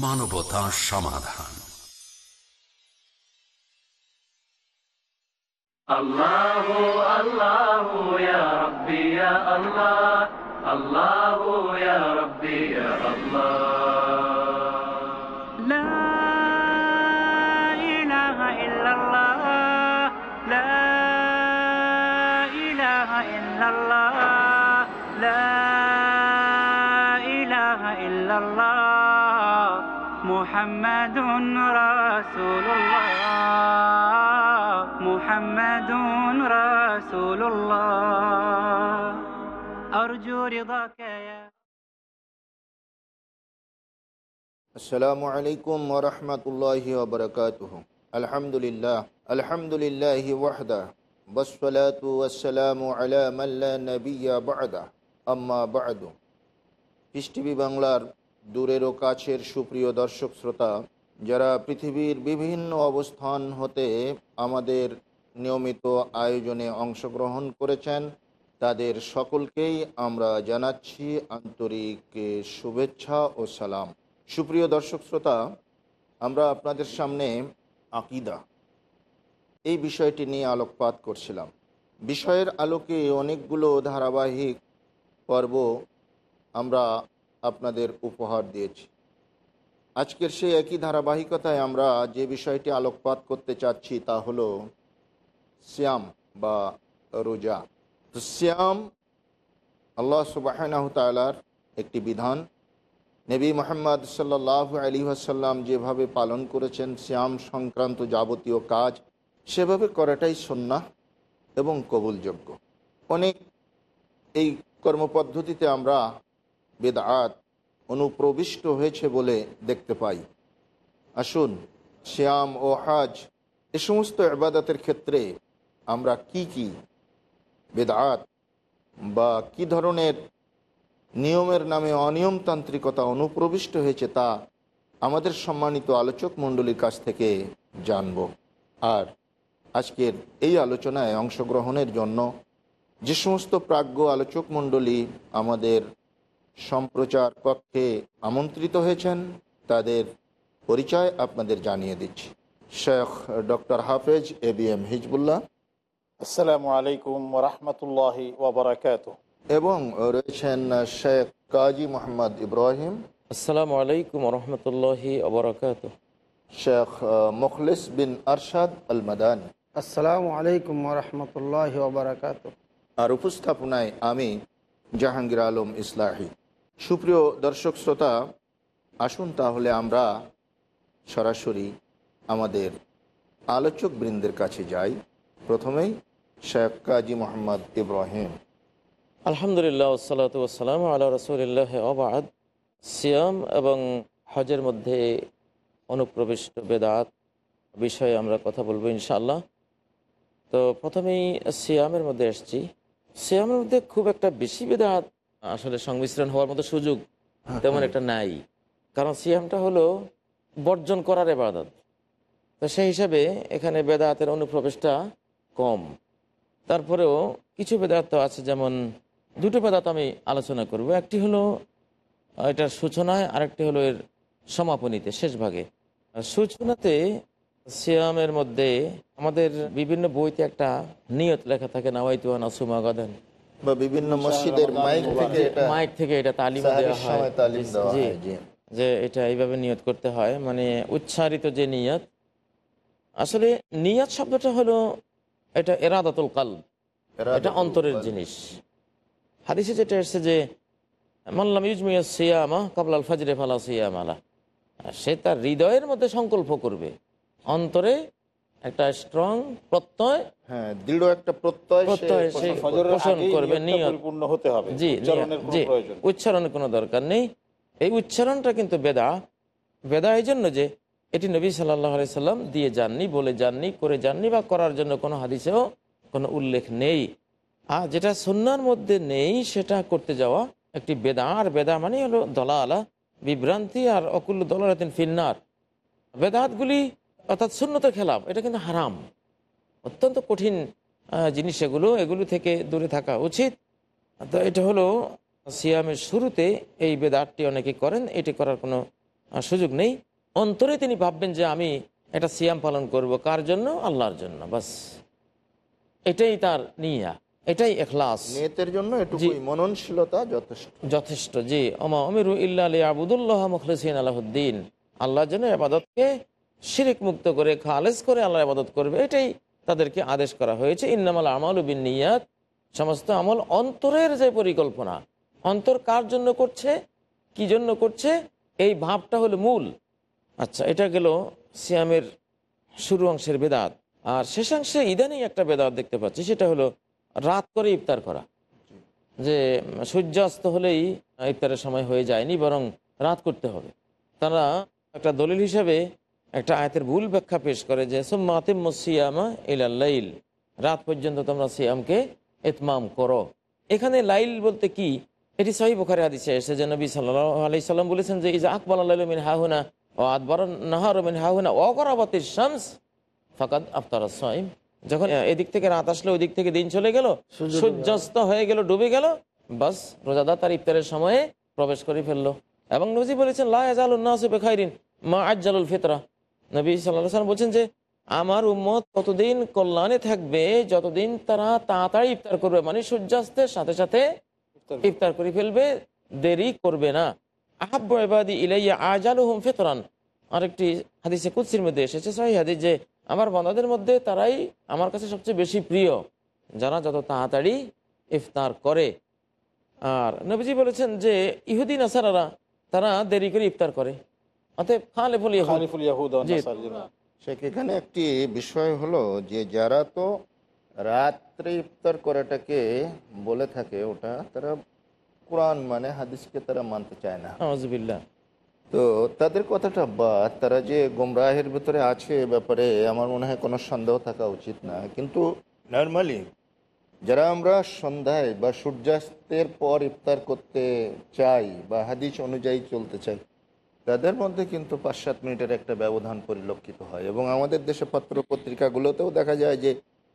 বাংলা মানবতা সমাধান الله الله يا ربي يا الله الله يا ربي يا الله رسول الله محمد رسول الله أرجو رضاك يا আসসালামু আলাইকুম ওরহমতুল্লাহ ওবরকাতুহ আলহামদুলিল্লাহ আলহামদুলিল্লাহ ওয়াহদা বসলাতু ওয়াসসালামু আলা মাল্লা নবিয়া বাদা আম্মা বাদু পিস টিভি বাংলার দূরের ও কাছের সুপ্রিয় দর্শক শ্রোতা যারা পৃথিবীর বিভিন্ন অবস্থান হতে আমাদের নিয়মিত আয়োজনে অংশগ্রহণ করেছেন, তাদের সকলকেই আমরা জানাচ্ছি আন্তরিক শুভেচ্ছা ও সালাম। সুপ্রিয় দর্শক শ্রোতা, আমরা আপনাদের সামনে আকিদা। এই বিষয়টি নিয়ে আলোকপাত করছিলাম। বিষয়ের আলোকে অনেকগুলো ধারাবাহিক পর্ব আমরা আপনাদের উপহার দিয়েছি। আজকের সেই একই ধারাবাহিকতায় আমরা যে বিষয়টি আলোকপাত করতে চাচ্ছি তা হলো শ্যাম বা রোজা। তো শ্যাম আল্লাহ সুবাহ তালার একটি বিধান। নবী মোহাম্মদ সাল্লাহ আলী আসাল্লাম যেভাবে পালন করেছেন শ্যাম সংক্রান্ত যাবতীয় কাজ, সেভাবে করাটাই সন্না এবং কবুলযোগ্য। অনেক এই কর্মপদ্ধতিতে আমরা বেদাত অনুপ্রবিষ্ট হয়েছে বলে দেখতে পাই। আসুন, শ্যাম ও হাজ, এ সমস্ত আবাদতের ক্ষেত্রে আমরা কি কি বেদাত বা কি ধরনের নিয়মের নামে অনিয়মতান্ত্রিকতা অনুপ্রবিষ্ট হয়েছে তা আমাদের সম্মানিত আলোচক মণ্ডলীর কাছ থেকে জানব। আর আজকের এই আলোচনায় অংশগ্রহণের জন্য যে সমস্ত প্রাজ্ঞ আলোচক মণ্ডলী আমাদের সম্প্রচার কক্ষে আমন্ত্রিত হয়েছেন। তাদের পরিচয় আপনাদের জানিয়ে দিচ্ছি। Sheikh doctor Hafez A B M Hezbollah. আসসালামু আলাইকুম রহমতুল্লাহি ওবরাকাত এবং রয়েছেন শেখ কাজী মোহাম্মদ ইব্রাহিম। আসসালামু আলাইকুম রহমতুল্লাহি অবরাকাত শেখ মুখলিস বিন আরশাদ আল মাদানী আসসালামু আলাইকুম রহমতুল্লাহ ওবরাকাত আর উপস্থাপনায় আমি জাহাঙ্গীর আলম ইসলাহি। সুপ্রিয় দর্শক শ্রোতা, আসুন তাহলে আমরা সরাসরি আমাদের আলোচক বৃন্দের কাছে যাই। প্রথমেই শেখ কাজী মোহাম্মদ ইব্রাহিম। আলহামদুলিল্লাহ ওসালাত ওসালাম আল্লাহ রসুলিল্লাহ অবাদ সিয়াম এবং হজের মধ্যে অনুপ্রবিষ্ট বেদাত বিষয়ে আমরা কথা বলব ইনশাআল্লাহ। তো প্রথমেই সিয়ামের মধ্যে এসছি সিয়ামের মধ্যে খুব একটা বেশি বেদাত আসলে সংমিশ্রণ হওয়ার মতো সুযোগ তেমন একটা নাই। কারণ সিয়ামটা হলো বর্জন করার এবাদত তো সেই হিসাবে এখানে বেদাতের অনুপ্রবেশটা কম। তারপরেও কিছু বেদাত তো আছে যেমন দুটো বেদাত আমি আলোচনা করব। একটি হলো এটার সূচনায় আরেকটি হলো এর সমাপনীতে শেষ ভাগে। সূচনাতে সিয়ামের মধ্যে আমাদের বিভিন্ন বইতে একটা নিয়ত লেখা থাকে নাওয়াইতুয়ান আসুমা গাদান। বা বিভিন্ন মসজিদের মাইক থেকে এটা মাইক থেকে এটা তালিম দেওয়া হয়। তালিম দেওয়া হয়, যে এটা এইভাবে নিয়ত করতে হয়। মানে উচ্চারিত যে নিয়ত আসলে নিয়ত শব্দটা হলো এটা এরাদাতুল কাল এটা অন্তরের জিনিস। হাদিসে যেটা এসছে যে মাল্লাম ইউজমিয়া সিয়ামা কাবলাল ফাজরে ফালা সিয়াম আলা সে তার হৃদয়ের মধ্যে সংকল্প করবে অন্তরে একটা স্ট্রং প্রত্যয় হ্যাঁ দৃঢ় একটা প্রত্যয় পোষণ করবে। নিয়ত। হতে হবে। জি উচ্চারণের কোনো জি উচ্চারণের কোনো দরকার নেই। এই উচ্চারণটা কিন্তু বেদা। বেদা এই জন্য যে এটি নবী সাল্লাহ সাল্লাম দিয়ে যাননি বলে যাননি করে যাননি বা করার জন্য কোনো হাদিসেও কোনো উল্লেখ নেই। আর যেটা সন্ন্যার মধ্যে নেই সেটা করতে যাওয়া একটি বেদা। আর বেদা মানে হলো দলালা বিভ্রান্তি আর অকুল্ল দলালাতিন ফিন্নার। বেদাতগুলি অর্থাৎ সুন্নতের খেলাফ এটা কিন্তু হারাম। অত্যন্ত কঠিন জিনিস এগুলো এগুলো থেকে দূরে থাকা উচিত। তো এটা হলো সিয়ামের শুরুতে এই বেদাতটি অনেকে করেন এটি করার কোনো সুযোগ নেই। অন্তরে তিনি ভাববেন যে আমি এটা সিয়াম পালন করব কার জন্য? আল্লাহর জন্য বাস। এটাই তার নিয়া এটাই এখলাস। নিয়তের জন্য এটুকুই মননশীলতা যথেষ্ট। যথেষ্ট জি। অমা অমিরু ইল্লা আলী আবুদুল্লাহ মুখলিসিন আলাহুদ্দিন। আল্লাহর জন্য আবাদতকে শিরিক মুক্ত করে খালেজ করে আল্লাহ আবাদত করবে, এটাই তাদেরকে আদেশ করা হয়েছে। ইন্নামাল আমাল বিন নিয়াত সমস্ত আমল অন্তরের যে পরিকল্পনা, অন্তর কার জন্য করছে, কি জন্য করছে, এই ভাবটা হলো মূল। আচ্ছা এটা গেল সিয়ামের শুরু অংশের বেদাত। আর শেষাংশে ইদানিং একটা বেদাত দেখতে পাচ্ছি, সেটা হলো রাত করে ইফতার করা। যে সূর্যাস্ত হলেই ইফতারের সময় হয়ে যায়নি, বরং রাত করতে হবে। তারা একটা দলিল হিসাবে একটা আয়াতের ভুল ব্যাখ্যা পেশ করে যে সোম্মাতিম সিয়ামা ইলাল্লাইল রাত পর্যন্ত তোমরা সিয়ামকে এতমাম করো। এখানে লাইল বলতে কি? এটি সহি বুখারে হাদিসে এসে যে নবী সাল্লাহ আলি সাল্লাম বলেছেন যে ইজা আকবর আল্লাহ মিন হাহুনা ও আকবর নাহার মিন হাহুনা অকরাবাতির শামস ফাকাদ আফতার সাইম। যখন এদিক থেকে রাত আসলো ওই দিক থেকে দিন চলে গেল সূর্যাস্ত হয়ে গেল ডুবে গেল বাস রোজাদা তার ইফতারের সময়ে প্রবেশ করে ফেলল। এবং নজি বলেছেন লাইন মা আজ্জালুল ফিতরা। নবী সাল্লাহ সাল্লাম বলছেন যে, আমার উম্মত ততদিন কল্যাণে থাকবে যতদিন তারা তাড়াতাড়ি ইফতার করবে। মানে সূর্যাস্তের সাথে সাথে ইফতার করে ফেলবে, দেরি করবে না। আহাব্বু ইবাদি ইলাইয়া আজালুহুম ফিতরান। আরেকটি হাদিসে কুৎসির মধ্যে এসেছে, সহি হাদিস যে, আমার বান্দাদের মধ্যে তারাই আমার কাছে সবচেয়ে বেশি প্রিয়, যারা যত তাড়াতাড়ি ইফতার করে। আর নবীজি বলেছেন যে ইহুদিন আসারারা তারা দেরি করে ইফতার করে। অতএব খালে বলি খালিফুল ইয়াহুদ এখানে একটি বিষয় হলো যে যারা তো রাত্রে ইফতার করাটাকে বলে থাকে ওটা তারা কোরআন মানে হাদিসকে তারা মানতে চায় না। তো তাদের কথাটা বা তারা যে গোমরাহের ভিতরে আছে এ ব্যাপারে আমার মনে হয় কোনো সন্দেহ থাকা উচিত না। কিন্তু নর্মালি যারা আমরা সন্ধ্যায় বা সূর্যাস্তের পর ইফতার করতে চাই বা হাদিস অনুযায়ী চলতে চাই তাদের মধ্যে কিন্তু পাঁচ সাত মিনিটের একটা ব্যবধান পরিলক্ষিত হয় এবং আমাদের দেশে পত্র পত্রিকাগুলোতেও দেখা যায় যে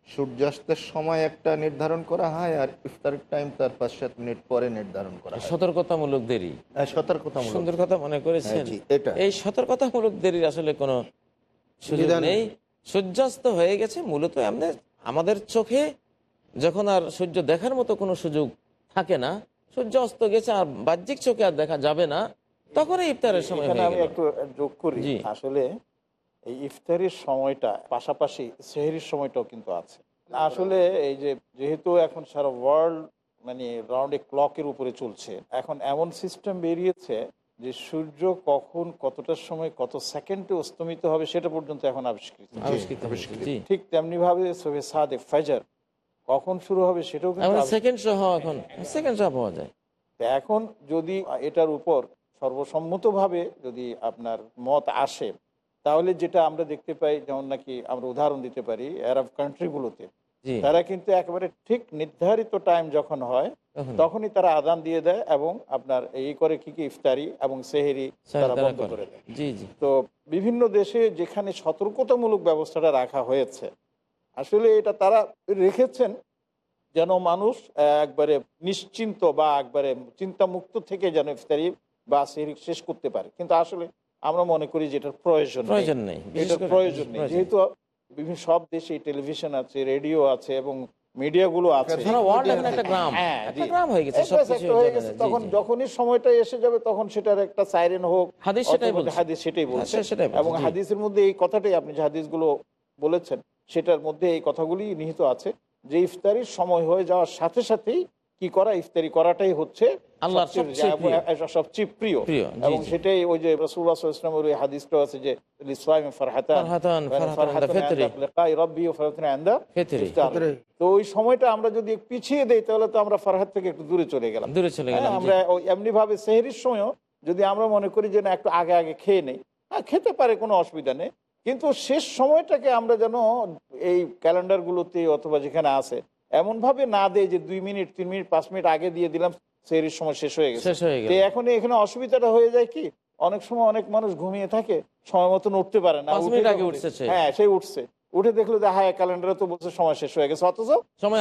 সূর্যাস্তের সময় একটা নির্ধারণ করা হয় আর ইফতারের টাইম তার পাঁচ সাত মিনিট পরে নির্ধারণ করা হয়। সতর্কতামূলক দেরি। হ্যাঁ, সতর্কতামূলক। সুন্দর কথা মনে করেছেন? হ্যাঁ, এটা। এই সতর্কতামূলক দেরির আসলে কোনো সুবিধা নেই। নেই। সূর্যাস্ত হয়ে গেছে মূলত এমনি আমাদের চোখে যখন আর সূর্য দেখার মতো কোনো সুযোগ থাকে না সূর্য অস্ত গেছে আর বাহ্যিক চোখে আর দেখা যাবে না। তখন ইফতারের সময় আমি একটু যোগ করি। আসলে এই ইফতারের সময়টা পাশাপাশি সেহরির সময়টাও কিন্তু আছে। আসলে এই যে যেহেতু এখন সারা ওয়ার্ল্ড মানে রাউন্ড রাউন্ডে ক্লকের উপরে চলছে এখন এমন সিস্টেম বেরিয়েছে যে সূর্য কখন কতটার সময় কত সেকেন্ডে অস্তমিত হবে সেটা পর্যন্ত এখন আবিষ্কৃত। ঠিক তেমনি ভাবে সবে সাদে ফাজার কখন শুরু হবে সেটাও কিন্তু সেকেন্ড সহ এখন সেকেন্ড সহ পাওয়া যায়। তো এখন যদি এটার উপর সর্বসম্মতভাবে যদি আপনার মত আসে তাহলে যেটা আমরা দেখতে পাই যেমন নাকি আমরা উদাহরণ দিতে পারি আরব কান্ট্রিগুলোতে তারা কিন্তু একেবারে ঠিক নির্ধারিত টাইম যখন হয় তখনই। তারা আদান দিয়ে দেয় এবং আপনার এই করে কি কি ইফতারি এবং সেহেরি তারা বন্ধ করে। দেয়। তো বিভিন্ন দেশে যেখানে সতর্কতামূলক ব্যবস্থাটা রাখা হয়েছে আসলে এটা তারা রেখেছেন যেন মানুষ একবারে নিশ্চিন্ত বা একবারে চিন্তামুক্ত থেকে যেন ইফতারি বা শেষ করতে পারে। কিন্তু আসলে আমরা মনে করি যে এটার প্রয়োজন। প্রয়োজন নেই এটার প্রয়োজন নেই। যেহেতু বিভিন্ন সব দেশে টেলিভিশন আছে রেডিও আছে এবং মিডিয়াগুলো আছে। হ্যাঁ, হয়ে হয়ে তখন যখনই সময়টা এসে যাবে তখন সেটার একটা সাইরেন হোক হাদিস সেটাই বলছে। হাদিস সেটাই বলছে। এবং হাদিসের মধ্যে এই কথাটাই আপনি যে হাদিসগুলো বলেছেন সেটার মধ্যে এই কথাগুলি নিহিত আছে যে ইফতারির সময় হয়ে যাওয়ার সাথে সাথেই কি করা ইফতারি করাটাই হচ্ছে আল্লাহর সবচেয়ে প্রিয়। এবং সেটাই ওই যে হাদিসটা আছে ফারহাতান ফারহাতান। তো ওই সময়টা আমরা যদি পিছিয়ে দেই তাহলে তো আমরা ফারহাত থেকে একটু দূরে চলে গেলাম। দূরে চলে গেলাম হ্যাঁ, আমরা ওই এমনি ভাবে সেহরির সময়ও যদি আমরা মনে করি যে না একটু আগে আগে খেয়ে নেই হ্যাঁ খেতে পারে কোনো অসুবিধা নেই। কিন্তু শেষ সময়টাকে আমরা যেন এই ক্যালেন্ডারগুলোতে অথবা যেখানে আছে এমন ভাবে না দেয় যে দুই মিনিট তিন মিনিট পাঁচ মিনিট আগে দিয়ে দিলাম সেহরির সময় শেষ হয়ে গেছে। তো এখন এখানে অসুবিধাটা হয়ে যায় কি অনেক সময় অনেক মানুষ ঘুমিয়ে থাকে সময় মতন উঠতে পারে না। হ্যাঁ সে উঠছে। উঠে দেখল যে হ্যাঁ ক্যালেন্ডারে তো বলছে সময় শেষ হয়ে গেছে অথচ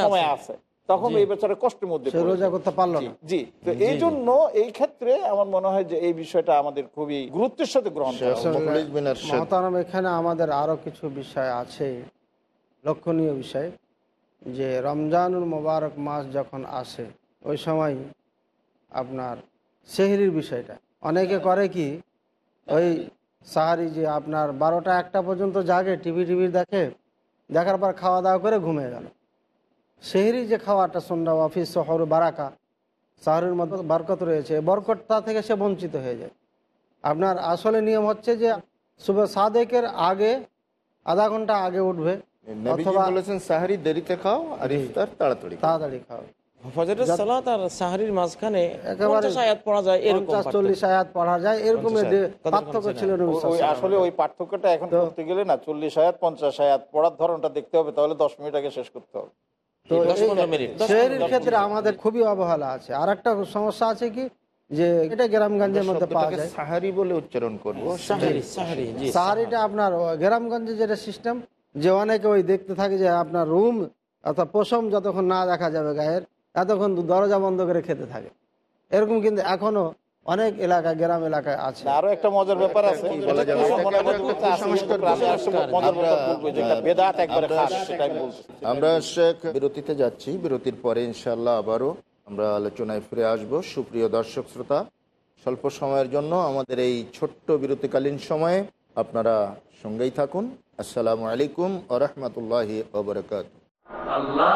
সময় আছে। তখন। এই বেচারা কষ্টের মধ্যে রোজা করতে পারল জি, না। জি তো এই জন্য এই ক্ষেত্রে আমার মনে হয় যে এই বিষয়টা আমাদের খুবই গুরুত্বের সাথে গ্রহণ করা এখানে আমাদের আরও কিছু বিষয় আছে লক্ষণীয় বিষয়। যে রমজানুল মোবারক মাস যখন আসে, ওই সময় আপনার সেহরির বিষয়টা। অনেকে করে কি, ওই সাহারি যে আপনার বারোটা একটা পর্যন্ত জাগে, টিভি টিভি দেখে, দেখার পর খাওয়া দাওয়া করে ঘুমিয়ে গেল। সেহরি যে খাওয়াটা সন্ধ্যা অফিস শহর, বারাকা, সাহারির মতো বরকত রয়েছে, এই বরকতটা থেকে সে বঞ্চিত হয়ে যায়। আপনার আসলে নিয়ম হচ্ছে যে সুবহ সাদেকের আগে, আধা ঘণ্টা আগে উঠবে নবীজি বলেছেন সাহারি দেরিতে খাও আর ইফতার তাড়াতাড়ি তাড়াতাড়ি খাও। ফজরের সালাত আর সাহারির মাঝখানে একেবারে আয়াত পড়া যায় এরকম পঞ্চাশ পার্থক্য। চল্লিশ আয়াত পড়া যায় এরকম পার্থক্য ছিল? ওই- আসলে ওই পার্থক্যটা এখন করতে গেলে না চল্লিশ আয়াত পঞ্চাশ আয়াত পড়ার ধরনটা দেখতে হবে তাহলে দশ মিনিট আগে শেষ করতে হবে। তো শেহরির ক্ষেত্রে আমাদের খুবই অবহেলা আছে। আর একটা সমস্যা আছে কি যে এটা গ্রামগঞ্জের মধ্যে পাওয়া যায়। সাহারি বলে উচ্চারণ করব। সাহারি সাহারি জি। সাহারিটা আপনার গ্রামগঞ্জে যেটা সিস্টেম যে অনেকে ওই দেখতে থাকে যে আপনার রুম অর্থাৎ পশম যতক্ষণ না দেখা যাবে গায়ের এতক্ষণ দরজা বন্ধ করে খেতে থাকে। এরকম কিন্তু এখনও অনেক এলাকা গ্রাম এলাকায় আছে। আরও একটা মজার ব্যাপার আছে। আমরা শেখ বিরতিতে যাচ্ছি। বিরতির পরে ইনশাল্লাহ আবারও আমরা আলোচনায় ফিরে আসব। সুপ্রিয় দর্শক শ্রোতা স্বল্প সময়ের জন্য আমাদের এই ছোট্ট বিরতিকালীন সময়ে আপনারা সঙ্গেই থাকুন। আসসালামু আলাইকুম আরহামতুল্লাহি ওবরকাত আল্লাহ।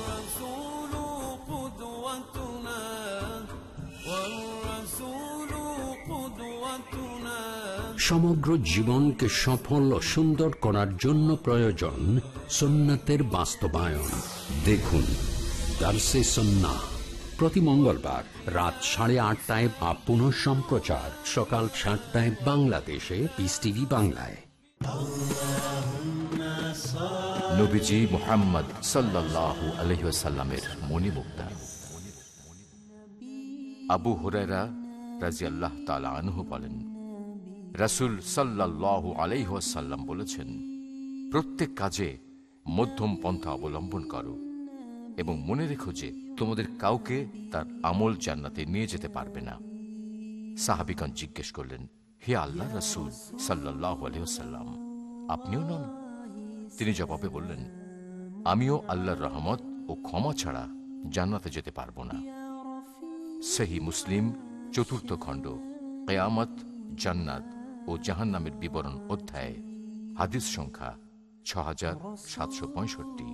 সমগ্র জীবনকে সফল ও সুন্দর করার জন্য প্রয়োজন সুন্নাতের বাস্তবায়ন। দেখুন, দার্সে সন্না প্রতি মঙ্গলবার রাত সাড়ে আটটায় বা পুনঃ সম্প্রচার। সকাল সাতটায় বাংলাদেশে পিস টিভি বাংলায়। নবীজি মোহাম্মদ সাল্লাল্লাহু আলহিসাল্লামের মণিমুক্তা। আবু হুরেরা রাজি আল্লাহ তালা বলেন রাসুল সাল্লাল্লাহু আলাইহাল্লাম বলেছেন, প্রত্যেক কাজে মধ্যম পন্থা অবলম্বন করো এবং মনে রেখো যে তোমাদের কাউকে তার আমল জান্নাতে নিয়ে যেতে পারবে না। সাহাবিগণ জিজ্ঞেস করলেন, হে আল্লাহ রসুল সাল্লাহ আলহিহাল্লাম আপনিও নন? তিনি জবাবে বললেন, আমিও আল্লাহর রহমত ও ক্ষমা ছাড়া জান্নাতে যেতে পারব না। সেহি মুসলিম চতুর্থ খণ্ড, কেয়ামত জান্নাত। ও জাহান্নামের বিবরণ অধ্যায় হাদিস সংখ্যা ছ হাজার সাতশো পঁয়ষট্টি।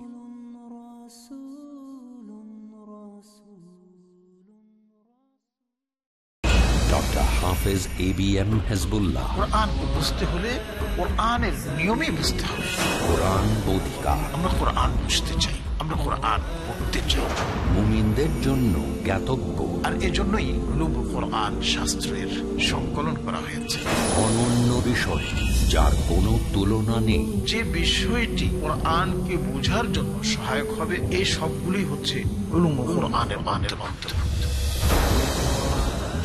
Doctor Hafez A B M Hezbullah. কোরআন বুঝতে হলে কোরআনের নিয়মে বুঝতে হবে। কোরআন বোধিকা আমরা কোরআন বুঝতে চাই। আমরা কোরআন পড়তে চাই মুমিনদের জন্য জ্ঞাতব্য। আর এজন্যই কোরআন শাস্ত্রের সংকলন করা হয়েছে। অনন্য বিষয় যার কোনো তুলনা নেই। যে বিষয়টি কোরআনকে বোঝার জন্য সহায়ক হবে এই সবগুলোই হচ্ছে উলুমুল কোরআনের মানের অন্তর্ভুক্ত।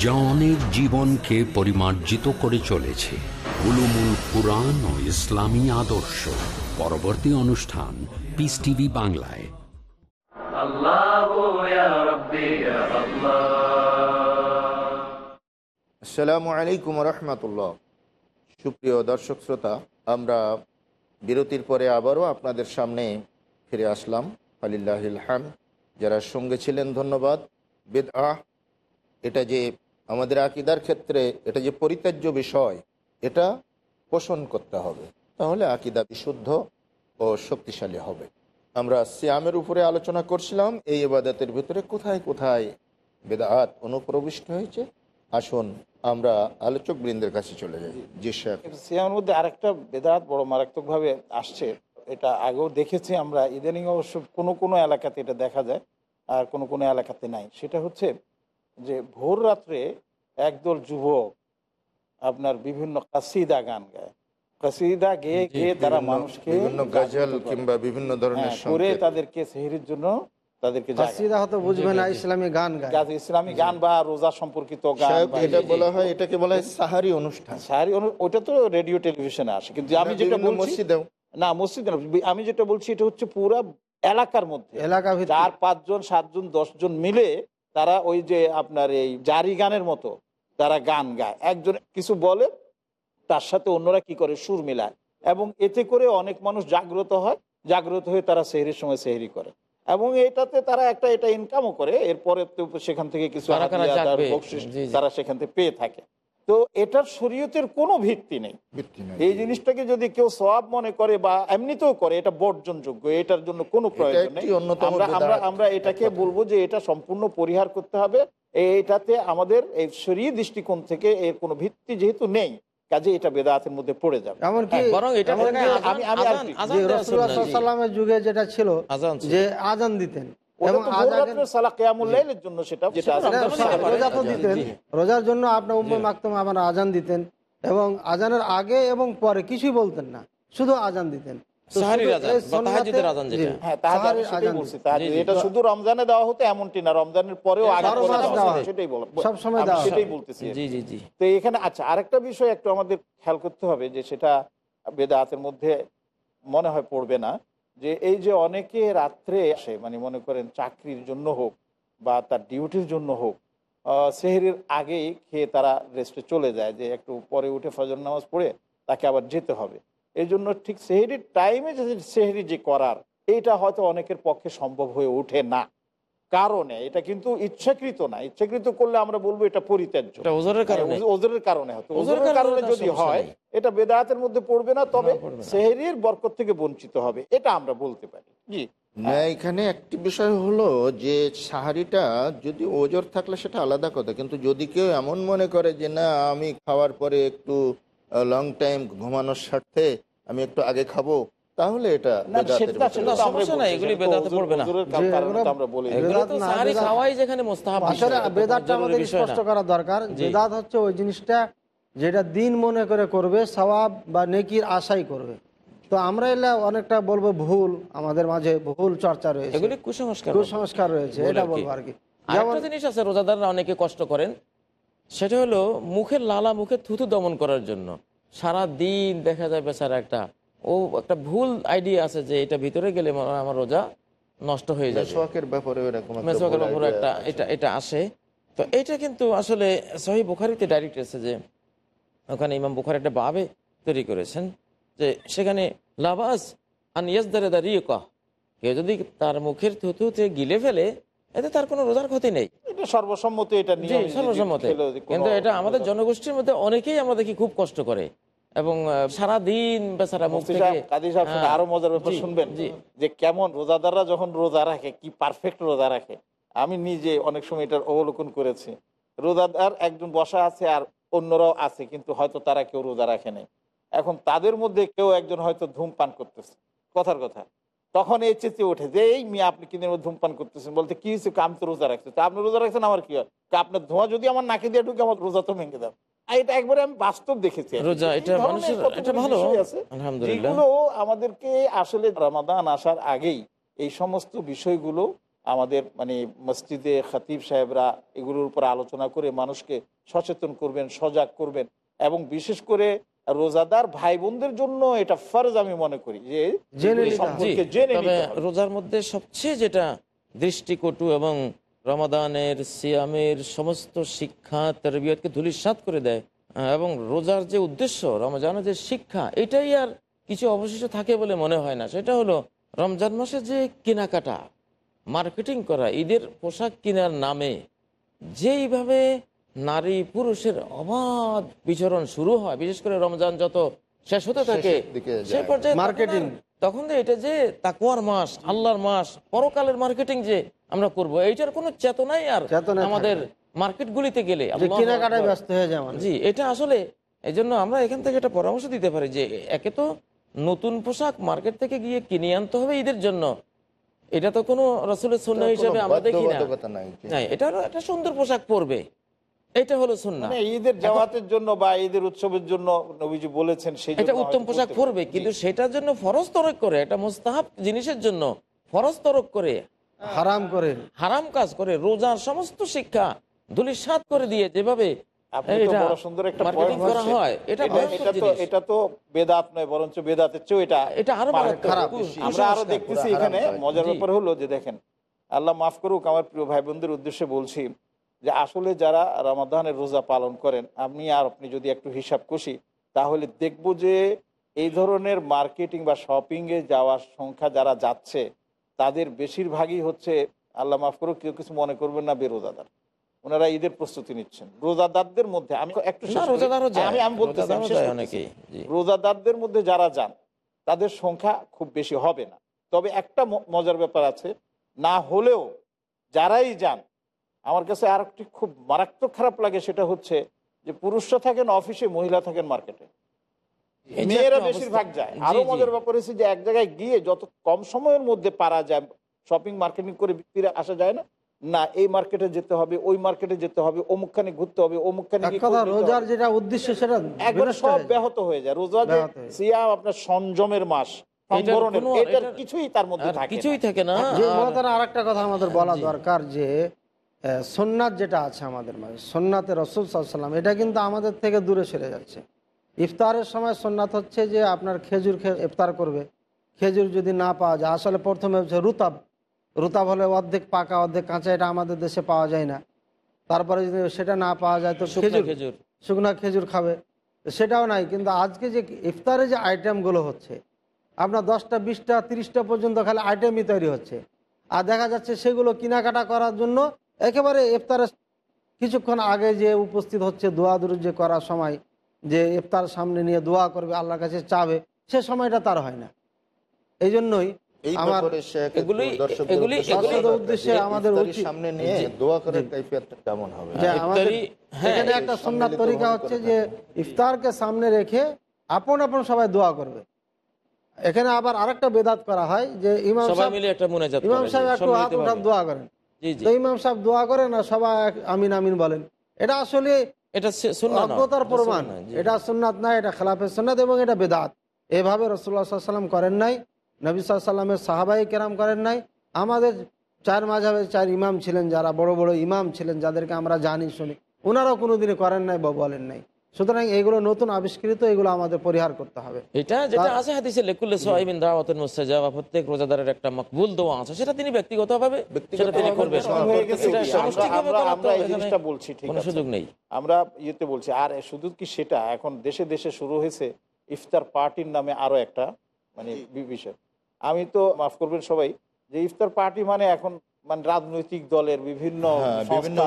যা অনেক জীবনকে পরিমার্জিত করে চলেছে উলুমুল কুরআন ও ইসলামী আদর্শ। পরবর্তী অনুষ্ঠান পিস টিভি বাংলায়। আসসালামু আলাইকুম রহমতুল্লাহ। সুপ্রিয় দর্শক শ্রোতা আমরা বিরতির পরে আবারও আপনাদের সামনে ফিরে আসলাম। আলিল্লাহ হান যারা সঙ্গে ছিলেন ধন্যবাদ। বেদ আহ এটা যে আমাদের আকিদার ক্ষেত্রে এটা যে পরিত্যাজ্য বিষয় এটা পোষণ করতে হবে। তাহলে আকিদা বিশুদ্ধ ও শক্তিশালী হবে। আমরা সিয়ামের উপরে আলোচনা করছিলাম, এই ইবাদতের ভিতরে কোথায় কোথায় বেদাত অনুপ্রবিষ্ট হয়েছে? আসুন আমরা আলোচক বৃন্দের কাছে চলে যাই। জি, শেখ। সিয়ামের মধ্যে আরেকটা বেদাত বড় মারাত্মক ভাবে আসছে, এটা আগেও দেখেছি আমরা। ইদানিং অবশ্য কোনো কোনো এলাকাতে এটা দেখা যায়, আর কোনো কোনো এলাকাতে নাই। সেটা হচ্ছে যে ভোর রাত্রে একদল যুবক আপনার বিভিন্ন কাসিদা গান গায়। কাসিদা গেয়ে গেয়ে তারা মানুষকে বিভিন্ন গাজাল কিংবা বিভিন্ন ধরনের হ্যাঁ, করে তাদেরকে সেহরির জন্য তাদেরকে কাসিদা হয়তো বুঝবে না ইসলামী গান গায়। ইসলামী গান বা রোজা সম্পর্কিত গান এটা বলা হয় এটাকে বলা হয় সাহারি অনুষ্ঠান। সাহারি ওটা তো রেডিও টেলিভিশনে আসে। কিন্তু আমি যেটা বলছি মসজিদেও। না মসজিদে আমি যেটা বলছি এটা হচ্ছে পুরো এলাকার মধ্যে। এলাকা ভিত্তিক। চার পাঁচজন সাতজন দশজন মিলে তারা ওই যে আপনার এই জারি গানের মতো তারা গান গায়। একজন কিছু বলে তার সাথে অন্যরা কি করে? সুর মিলায়। এবং এতে করে অনেক মানুষ জাগ্রত হয়। জাগ্রত হয়ে তারা সেহরির সময় সেহরি করে। এবং এটাতে তারা একটা এটা ইনকামও করে। এরপরে তো সেখান থেকে কিছু তার সেখান থেকে পেয়ে থাকে। তো এটার শরীয়তের কোনো ভিত্তি নেই। এই জিনিসটাকে যদি কেউ সওয়াব মনে করে বা এমনিতেও করে এটা বর্জনযোগ্য। এটার জন্য কোনো প্রয়োজন নেই। আমরা আমরা এটাকে বলব যে এটা সম্পূর্ণ পরিহার করতে হবে। এটাতে আমাদের এই শরীর দৃষ্টিকোণ থেকে এর কোনো ভিত্তি যেহেতু নেই কাজে এটা বেদাতের মধ্যে পড়ে যাবে। এমনকি বরং এটা আমি- আমি যুগে যেটা ছিল যে আজান দিতেন। রোজার জন্য আপনার উম্মে মাকতুম আমার আজান দিতেন এবং আজানের আগে এবং পরে কিছুই বলতেন না। শুধু আজান দিতেন। এটা শুধু রমজানে দেওয়া হতো এমনটি না রমজানের পরেও। সেটাই। সেটাই বলতেছি তো এখানে আচ্ছা আরেকটা বিষয় একটু আমাদের খেয়াল করতে হবে যে সেটা বেদাতের মধ্যে মনে হয় পড়বে না যে এই যে অনেকে রাত্রে আসে মানে মনে করেন চাকরির জন্য হোক বা তার ডিউটির জন্য হোক আহ, সেহরির আগেই খেয়ে তারা রেস্টে চলে যায় যে একটু পরে উঠে ফজর নামাজ পড়ে তাকে আবার যেতে হবে। এই জন্য ঠিক সেহেরির টাইমে যে সেহরি যে করার এইটা হয়তো অনেকের পক্ষে সম্ভব হয়ে ওঠে না। কারণে এটা কিন্তু ইচ্ছাকৃত না। ইচ্ছাকৃত করলে আমরা বলব এটা পরিত্যাজ্য। এটা ওজোরের কারণে। হ্যাঁ, ওজ- ওজোরের কারণে হতো ওজোরের কারণে যদি হয় এটা বেদায়াতের মধ্যে পড়বে না তবে সেহেরির বরকত থেকে বঞ্চিত হবে এটা আমরা বলতে পারি। জি। না এখানে একটি বিষয় হলো যে সাহারিটা যদি ওজোর থাকলে সেটা আলাদা কথা কিন্তু যদি কেউ এমন মনে করে যে না আমি খাওয়ার পরে একটু লং টাইম ঘুমানোর স্বার্থে আমি একটু আগে খাব তাহলে এটা না বেদাতের সেটা ভিতরে সেটা তো না, আমরা সমস্যা নাই, এগুলি বেদাতে পড়বে না। ওজোরের যে কারণে এগুলো- তো আমরা বলি। এগুলো- এগুলো তো না, সাহারি বেদাত- খাওয়াই যেখানে মোস্তাহাব আসলে বিষয়, এটা তো বেদাতটা জরুরি আমাদের বিষয় না। স্পষ্ট করা দরকার। বেদাত হচ্ছে ওই জিনিসটা যেটা দিন মনে করে করবে সওয়াব বা নেকির আশাই করবে। তো আমরা এলে অনেকটা বলব ভুল আমাদের মাঝে ভুল চর্চা রয়েছে। এগুলি কুসংস্কার। কুসংস্কার রয়েছে এটা বলব আর কি। আরেকটা জিনিস আছে রোজাদাররা অনেকে কষ্ট করেন। সেটা হলো মুখের লালা মুখে থুতু দমন করার জন্য। সারা দিন দেখা যায় বেচারা একটা ও একটা ভুল আইডিয়া আছে যে এটা ভিতরে গেলে আমার রোজা নষ্ট হয়ে যায় মেসওয়াকের ব্যাপারে এরকম একটা এটা এটা আসে। তো এটা কিন্তু আসলে সহি বুখারিতে ডাইরেক্ট এসে যে ওখানে ইমাম বুখারি একটা বাবে তৈরি করেছেন যে সেখানে লাবাস আন ইয়াজদারে দা রিয়কা কেউ যদি তার মুখের থুতুতে গিলে ফেলে এতে তার কোনো রোজার ক্ষতি নেই। সর্বসম্মতি এটা কিন্তু এটা আমাদের জনগোষ্ঠীর মধ্যে অনেকেই আমরা দেখি খুব কষ্ট করে। এবং সারা দিন বেচারা মুখ থেকে কাজী সাহেব হ্যাঁ, আরও মজার ব্যাপার শুনবেন। যে কেমন রোজাদাররা যখন রোজা রাখে কি পারফেক্ট রোজা রাখে। আমি নিজে অনেক সময় এটার অবলোকন করেছি। রোজাদার একজন বসা আছে আর অন্যরাও আছে কিন্তু হয়তো তারা কেউ রোজা রাখে নাই। এখন তাদের মধ্যে কেউ একজন হয়তো ধূমপান করতেছে। কথার কথা। তখন এই চেঁচে ওঠে যে এই মেয়ে আপনি মধ্যে ধূমপান করতেছেন? বলতে কি হয়েছে আমি তো রোজা রাখছি তা আপনি রোজা রাখছেন আমার কি হয়? আপনার ধোঁয়া যদি আমার নাকে দিয়ে ঢুকে আমার রোজা তো ভেঙে দাও এটা একবারে আমি বাস্তব দেখেছি রোজা, এটা মানুষের- এটা ভালো। আলহামদুলিল্লাহ। আমাদেরকে আসলে রমাদান আসার আগেই এই সমস্ত বিষয়গুলো আমাদের মানে মসজিদে খতিব সাহেবরা এগুলোর উপর আলোচনা করে মানুষকে সচেতন করবেন সজাগ করবেন এবং বিশেষ করে রোজাদার ভাই বোনদের জন্য এটা ফরজ আমি মনে করি যে। রোজার মধ্যে সবচেয়ে যেটা দৃষ্টিকটু এবং রমাদানের সিয়ামের সমস্ত শিক্ষা তেরবিয়তকে ধুলিসাত করে দেয় এবং রোজার যে উদ্দেশ্য রমজানের যে শিক্ষা এটাই আর কিছু অবশিষ্ট থাকে বলে মনে হয় না সেটা হলো রমজান মাসে যে কেনাকাটা মার্কেটিং করা ঈদের পোশাক কেনার নামে যেইভাবে নারী পুরুষের অবাধ বিচরণ শুরু হয়। বিশেষ করে রমজান যত শেষ হতে থাকে। সেই পর্যায়ে। তখন যে এটা যে তাকুয়ার মাস আল্লাহর মাস পরকালের মার্কেটিং যে আমরা করব এইটার কোনো চেতনাই আর আমাদের মার্কেটগুলিতে গেলে। ব্যস্ত হয়ে যায় জি এটা আসলে এই জন্য আমরা এখান থেকে একটা পরামর্শ দিতে পারি যে একে তো নতুন পোশাক মার্কেট থেকে গিয়ে কিনে আনতে হবে ঈদের জন্য। এটা তো কোনো রসুলের সন্ন্য হিসেবে আমরা দেখি না। এটা একটা সুন্দর পোশাক পরবে। এটা হলো সুন্না মানে ঈদের জামাতের জন্য বা ঈদের উৎসবের জন্য নবীজি বলেছেন সেই এটা উত্তম পোশাক পরবে কিন্তু সেটার জন্য ফরজ তরক করে একটা মোস্তাহাব জিনিসের জন্য ফরজ তরক করে হারাম করে হারাম কাজ করে রোজার সমস্ত শিক্ষা ধুলিসাৎ করে দিয়ে যেভাবে আপনি এটা সুন্দর একটা marketing point করা বলছেন। হয় এটা এটা ভয়ঙ্কর এটা তো জিনিস। এটা তো বেদাত নয় বরঞ্চ বেদাতের চেয়েও এটা এটা আরও মারাত্মক। মারাত্মক, খারাপ। কুস- আমরা আরও দেখতেছি এখানে মজার ব্যাপার হলো যে দেখেন আল্লাহ মাফ করুক আমার প্রিয় ভাই বোনদের উদ্দেশ্যে বলছি যে আসলে যারা রমাদানের রোজা পালন করেন আমি আর আপনি যদি একটু হিসাব কষি তাহলে দেখব যে এই ধরনের মার্কেটিং বা শপিংয়ে যাওয়ার সংখ্যা যারা যাচ্ছে তাদের বেশিরভাগই হচ্ছে আল্লাহ মাফ করুক কেউ কিছু মনে করবেন না বেরোজাদার। ওনারা ঈদের প্রস্তুতি নিচ্ছেন। রোজাদারদের মধ্যে আমি একটু। আমি আমি বলতেছি। রোজাদারদের মধ্যে যারা যান তাদের সংখ্যা খুব বেশি হবে না। তবে একটা মজার ব্যাপার আছে না হলেও যারাই যান আমার কাছে আর একটি খুব মারাত্মক খারাপ লাগে সেটা হচ্ছে যে পুরুষরা থাকেন অফিসে মহিলা থাকেন মার্কেটে। মেয়েরা বেশিরভাগ যায়। আরও মজার ব্যাপার হচ্ছে যে এক জায়গায় গিয়ে যত কম সময়ের মধ্যে পারা যায় শপিং মার্কেটিং করে ফিরে আসা যায় না না এই মার্কেটে যেতে হবে ওই মার্কেটে যেতে হবে অমুকখানে ঘুরতে হবে অমুকখানে রোজার যেটা উদ্দেশ্য সেটা একবারে সব ব্যাহত হয়ে যায়। রোজা যে। সিয়াম আপনার সংযমের মাস এটার সংবরণের এটার এটার- কিছুই তার মধ্যে থাকে কিছুই থাকে না। আর একটা কথা আমাদের বলা দরকার যে সোননাথ যেটা আছে আমাদের মাঝে সোননাথে রসুল সাল্লাম এটা কিন্তু আমাদের থেকে দূরে সরে যাচ্ছে। ইফতারের সময় সোননাথ হচ্ছে যে আপনার খেজুর খেয়ে ইফতার করবে। খেজুর যদি না পাওয়া যায় আসলে প্রথমে হচ্ছে রুতাব। রুতাব হলে অর্ধেক পাকা অর্ধেক কাঁচা এটা আমাদের দেশে পাওয়া যায় না। তারপরে যদি সেটা না পাওয়া যায় তো খেজুর খেজুর। শুকনা খেজুর খাবে। সেটাও নাই কিন্তু আজকে যে ইফতারে যে আইটেমগুলো হচ্ছে আপনার দশটা বিশটা তিরিশটা পর্যন্ত খালি আইটেমই তৈরি হচ্ছে। আর দেখা যাচ্ছে সেগুলো কেনাকাটা করার জন্য একেবারে ইফতারের কিছুক্ষণ আগে যে উপস্থিত হচ্ছে দোয়া দুরু যে করার সময় যে ইফতার সামনে নিয়ে দোয়া করবে আল্লাহর কাছে চাবে সে সময়টা তার হয় না। এই জন্যই একটু হ্যাঁ, এখানে একটা সুন্নাত তরিকা হচ্ছে যে ইফতারকে সামনে রেখে আপন আপন সবাই দোয়া করবে। এখানে আবার আরেকটা বেদাত করা হয় যে ইমাম সাহেব মিলে একটা মুনাজাত ইমাম সাহেব একটু হাত। উঠান দোয়া করেন। তো ইমাম সাহেব দোয়া করেন আর সবাই আমিন আমিন বলেন। এটা আসলে এটা অজ্ঞতার প্রমাণ। এটা সুন্নাত না এটা খেলাফের সুন্নাত এবং এটা বেদাত। এভাবে রসুল্লাহ সাল্লাম করেন নাই নবী সাল্লামের সাহাবাই কেরাম করেন নাই। আমাদের চার মাঝাবের চার ইমাম ছিলেন যারা বড় বড় ইমাম ছিলেন যাদেরকে আমরা জানি শুনি। ওনারাও কোনোদিনই করেন নাই বা বলেন নাই। সুতরাং এগুলো নতুন আবিষ্কৃত এগুলো আমাদের পরিহার করতে হবে। এটা যেটা আছে হাদিসে লেকুল্লে সোয়াইবিন দাওয়াতুল মুস্তাজাবা প্রত্যেক রোজাদারের একটা মকবুল দোয়া আছে। সেটা তিনি ব্যক্তিগতভাবে সেটা তিনি করবেন? আমরা- আমরা এই জিনিসটা বলছি ঠিক কোনো আছে? সুযোগ নেই। আমরা ইয়েতে বলছি আর শুধু কি সেটা? এখন দেশে দেশে শুরু হয়েছে ইফতার পার্টির নামে আরও একটা মানে বিষয়। আমি তো মাফ করবেন সবাই যে ইফতার পার্টি মানে এখন মানে রাজনৈতিক দলের বিভিন্ন হ্যাঁ, বিভিন্ন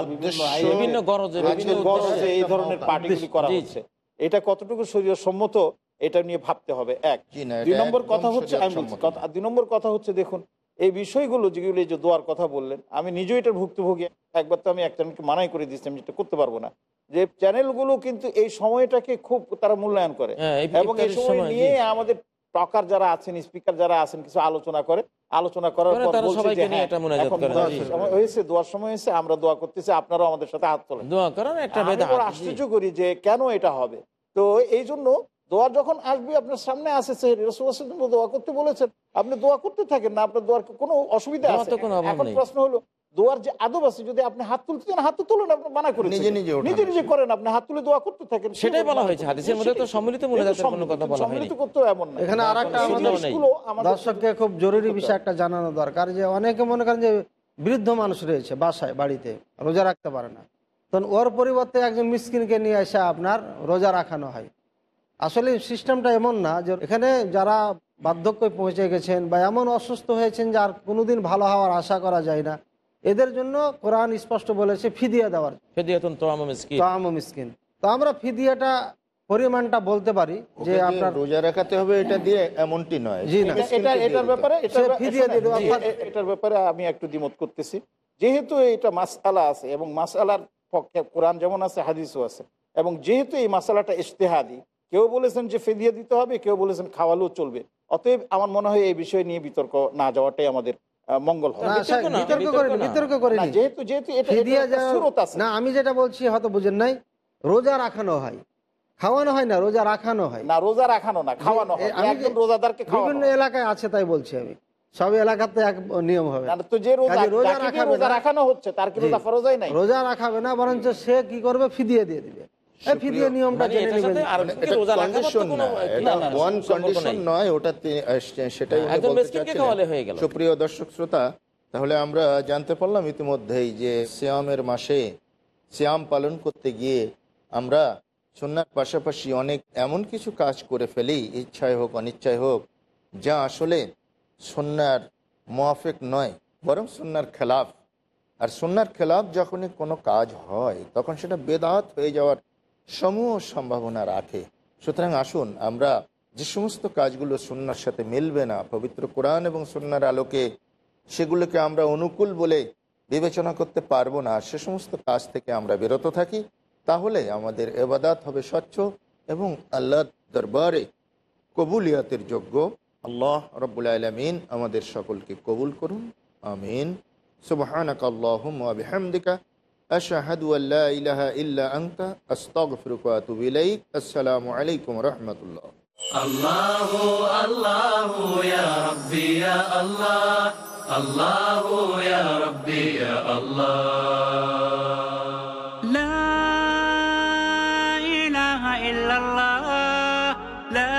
গরজে, এই ধরনের পার্টিগুলি করা। হচ্ছে। এটা কতটুকু শরীয় সম্মত এটা নিয়ে ভাবতে হবে। এক। দুই নম্বর কথা হচ্ছে আমি বলছি দুই নম্বর কথা হচ্ছে দেখুন এই বিষয়গুলো যেগুলো এই যে দোয়ার কথা বললেন আমি নিজেও এটার ভুক্তভোগী। একবার তো আমি এক চ্যানেলকে মানাই করে দিচ্ছি আমি যেটা করতে পারব না। যে চ্যানেলগুলো কিন্তু এই সময়টাকে খুব তারা মূল্যায়ন করে। হ্যাঁ, এবং এই সময় সময়, নিয়ে আমাদের টকার যারা আছেন স্পিকার যারা আছেন কিছু আলোচনা করে আলোচনা করার পর যে নিয়ে হ্যাঁ, হয়েছে দোয়ার সময় হয়েছে আমরা দোয়া করতেছি আপনারাও আমাদের সাথে হাত তোলেন। আশ্চর্য করি যে কেন এটা হবে। তো এই জন্য দোয়া যখন আসবে আপনার সামনে আসেছে রসুল দোয়া করতে বলেছেন। আপনি দোয়া করতে থাকেন না আপনার দোয়ার কোনো অসুবিধা আছে। এখন প্রশ্ন হলো দোয়ার যে আদব আছে যদি আপনি হাত তুলতে চান হাত তুলুন আপনি মানা করে নিজে নিজে নিজে নিজে করেন আপনি হাত তুলে দোয়া করতে থাকেন সেটাই বলা হয়েছে হাদিসের মধ্যে তো সম্মিলিত মোনাজাতের কোনো কথা বলা হয়নি। সম্মিলিত। করতেও এমন না এখানে আর একটা আমাদের সুযোগ আমাদের দর্শককে খুব জরুরি বিষয় একটা জানানো দরকার যে অনেকে মনে করেন যে বৃদ্ধ মানুষ রয়েছে বাসায় বাড়িতে রোজা রাখতে পারে না। তখন ওর পরিবর্তে একজন মিসকিনকে নিয়ে এসে আপনার রোজা রাখানো হয়। আসলে সিস্টেমটা এমন না যে এখানে যারা বার্ধক্যে পৌঁছে গেছেন বা এমন অসুস্থ হয়েছেন যে আর কোনোদিন ভালো হওয়ার আশা করা যায় না এদের জন্য কোরআন স্পষ্ট বলেছে ফিদিয়া দেওয়ার ফেদিয়াতুন তো মিসকিন। তো আমরা ফিদিয়াটা পরিমাণটা বলতে পারি যে আপনার রোজা রাখাতে হবে এটা দিয়ে এমনটি নয়। জি না। এটা- এটা এটার ব্যাপারে এটার ব্যাপারে- দিয়ে এটার আমি একটু দ্বিমত করতেছি। যেহেতু এটা মাসআলা আছে এবং মাসআলার পক্ষে কোরআন যেমন আছে হাদিসও আছে এবং যেহেতু এই মাসালাটা ইশতেহাদি কেউ বলেছেন যে ফেদিয়ে দিতে হবে কেউ বলেছেন খাওয়ালেও চলবে। অতএব আমার মনে হয় এই বিষয় নিয়ে বিতর্ক না যাওয়াটাই আমাদের মঙ্গল না, আমি যেটা বলছি হয়তো বুঝেন নাই রোজা রাখানো হয়। খাওয়ানো হয় না রোজা রাখানো হয়। না রোজা রাখানো না খাওয়ানো হয়। রোজাদারকে বিভিন্ন এলাকায় আছে তাই বলছি আমি। সব এলাকাতে এক নিয়ম হবে। না, তো যে রোজা রাখাবে রাখানো হচ্ছে তার কি রোজা রাখাবে না বরঞ্চ সে কি করবে? ফিদিয়ে দিয়ে দিবে। নিয়মটা মানে জেনে নেবেন। আর কি এটা রোজা রাখাবার কোনো- না না, এটা না, ওয়ান কন্ডিশন নয় ওটাতে সেটাই উনি মিসকিনকে খাওয়ালে হয়ে গেল। সুপ্রিয় দর্শক শ্রোতা তাহলে আমরা জানতে পারলাম ইতিমধ্যেই যে সিয়ামের মাসে সিয়াম পালন করতে গিয়ে আমরা সন্ন্যার পাশাপাশি অনেক এমন কিছু কাজ করে ফেলি ইচ্ছায় হোক অনিচ্ছায় হোক যা আসলে সন্ন্যার মোয়াফেক নয় বরং সন্ন্যার খেলাফ। আর সন্ন্যার খেলাফ যখনই কোনো কাজ হয় তখন সেটা বেদাত হয়ে যাওয়ার সমূহ সম্ভাবনা রাখে। সুতরাং আসুন, আমরা যে সমস্ত কাজগুলো সন্ন্যার সাথে মিলবে না, পবিত্র কোরআন এবং সন্ন্যার আলোকে সেগুলোকে আমরা অনুকূল বলে বিবেচনা করতে পারব না, সে সমস্ত কাজ থেকে আমরা বিরত থাকি, তাহলে আমাদের এবাদাত হবে স্বচ্ছ এবং আল্লাহ দরবারে কবুলিয়াতের যোগ্য। আল্লাহ রব্বুল আলমিন আমাদের সকলকে কবুল করুন, আমিন। বিহামদিকা আশহাদু আল্লা ইলাহা ইল্লা আনতা আস্তাগফিরুকা ওয়া আতুবু ইলাইক আসসালামু আলাইকুম ওয়া রাহমাতুল্লাহ الله الله يا ربي يا الله الله يا ربي يا الله لا إله إلا الله لا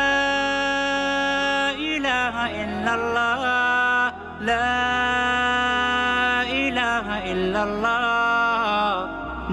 إله إلا الله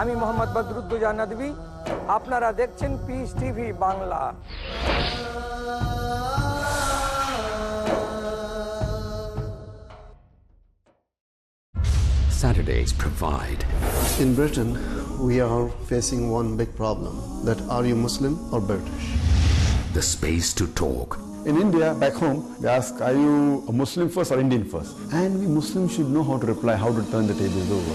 আমি মোহাম্মদ বদরুদ্দুজা নদী আপনারা দেখছেন peace TV Bangla Saturdays provide. In Britain, we are facing one big problem that are you Muslim or British? The space to talk. In India, back home, they ask, are you a Muslim first or Indian first? And we Muslims should know how to reply, how to turn the tables over.